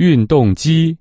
运动机。